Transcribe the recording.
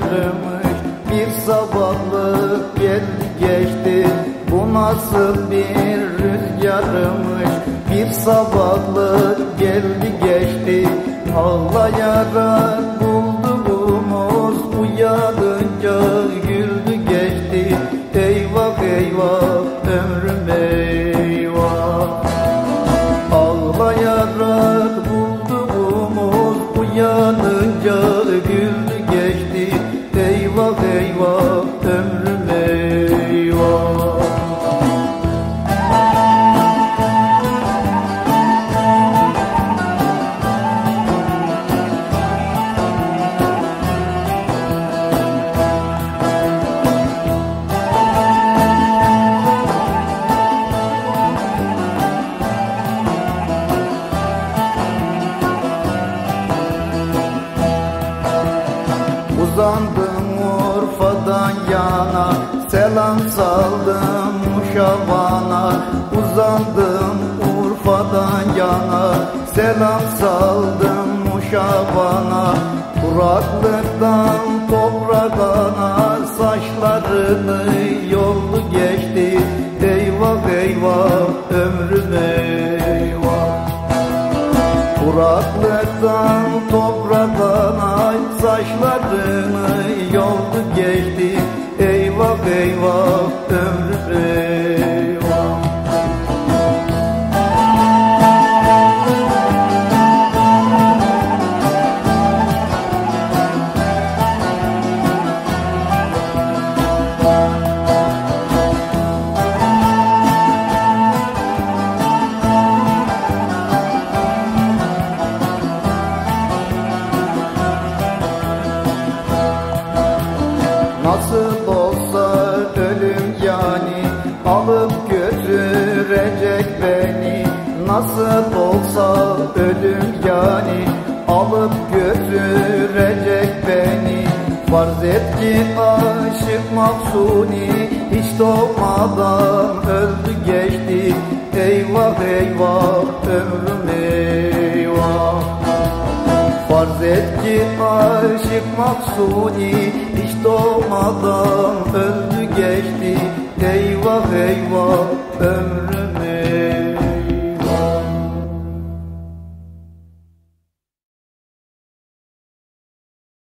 ömrümüş Bir sabahlık gel geçti. Bu nasıl bir rüzgarmış. Bir sabahlık geldi geçti. Ağlayarak buldu bu muz uyadı Uzandım Urfa'dan yana Selam saldım Muşavan'a Uzandım Urfa'dan yana Selam saldım Muşavan'a Kuraklıktan toprağına Saçlarını yoldu geçti. Eyvah eyvah ömrüm eyvah. Kuraklıktan toprağına saçlarını yoldu geçti. Eyvah eyvah ömrüm Nasıl olsa ölüm yani alıp götürecek beni. Farz et ki aşık mahsuni hiç doğmadan öldü geçti. Eyvah eyvah ömrüm eyvah. Farz et ki aşık mahsuni hiç doğmadan öldü geçti. Eyvah eyvah ömrüm